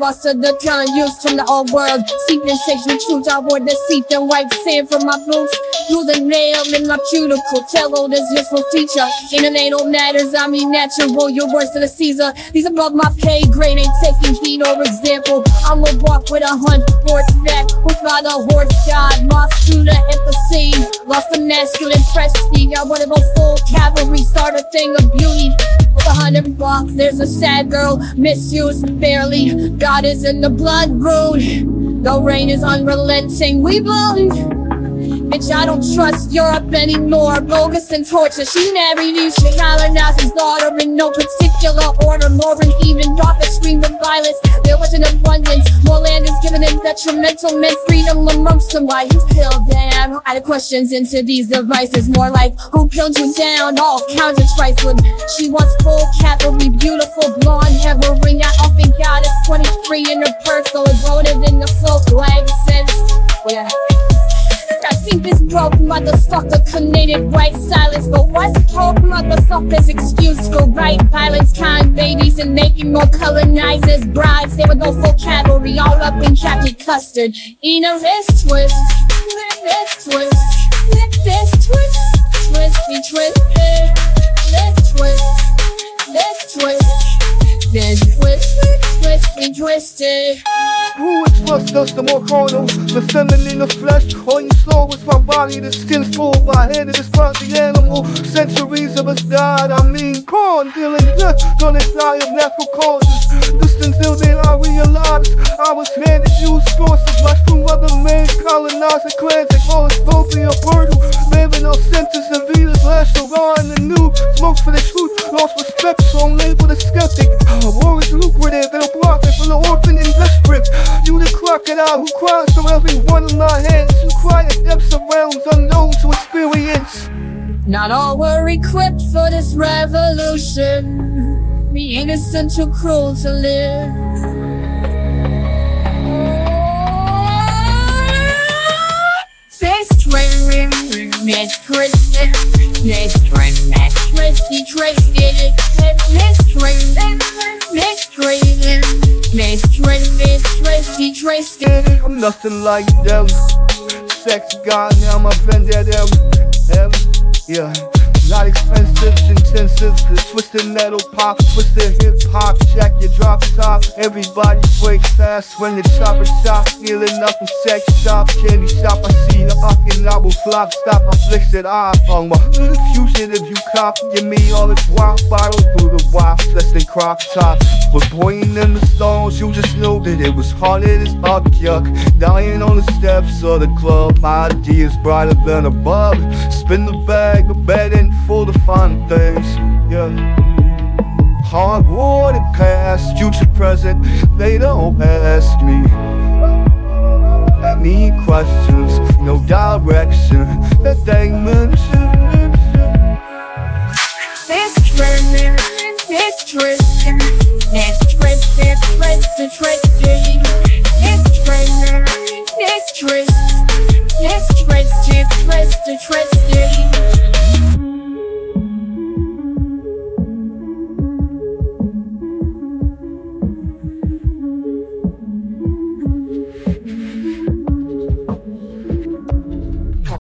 blockbuster, the gun used from the old world. Seeping sexual truth, I wore deceit and white sand from my boots. Use a nail in my cuticle, tell all this useful feature. Internet matters, I mean natural, you're worse than a Caesar. These above my pay grade, ain't taking heed or example. I'm a walk with a hunt, horseback, who's by the horse god. Lost to the empathy, lost the masculine prestige. I wanna go full cavalry, start a thing of beauty. A hundred blocks, there's a sad girl, misused barely. God is in the blood road. The rain is unrelenting, we bleed. Bitch, I don't trust Europe anymore. Bogus and torture. She never you. She colonized daughter in no particular order. Than even daughter screamed with violence. There was an abundance. Detrimental men. Freedom amongst them. Why you feel? I had questions into these devices. More like who killed you down? All of trifling. She wants full cavalry, beautiful blonde heroine. I often got it 23 in her purse, so voted in the folk sense. Yeah. I think this broke motherfucker committed white silence. But what's broke motherfuckers excuse for right violence? Kind babies and making more colonizers brides. They would go full cavalry all up in khaki custard. In a wrist twist, wrist twist, wrist twist, twisty twist, wrist twist, wrist twist, wrist twist, twisty twisted. Who is trust us? The more carnal, the feminine the flesh, all you saw was my body, the skin's full, my head is part the animal. Centuries of us died, I mean, corn dealing death, gonna die of natural causes. Just until then I realized. I was handed used sources, like from other men, colonizing clans, they call us phobia, brutal, living on centers and Venus, last around the new. Smoke for the the who cries from every one of my hands. Cry at depths of realms unknown to experience. Not all were equipped for this revolution. The innocent too cruel to live. Miss training, Tracy, Tracy, miss training, I'm nothing like them. Sex god, now my friends at them. Yeah. Not expensive, intensive. The twisted metal pop, twisted hip hop. Jack your drop top. Everybody break fast when the chopper stop. Feeling up in sex shop, candy shop. I see the fucking album flop. Stop, I flicks it off. On my fusion if you copy me all this wild bottle through the wild less than crop top. But pointing in the stones, you just know that it was hard as fuck yuck. Dying on the steps of the club. My ideas brighter than a. Spin the bag, the bed and full of fun things. Yeah. Hard water past, future present, they don't ask me. Need questions, no direction that they mention.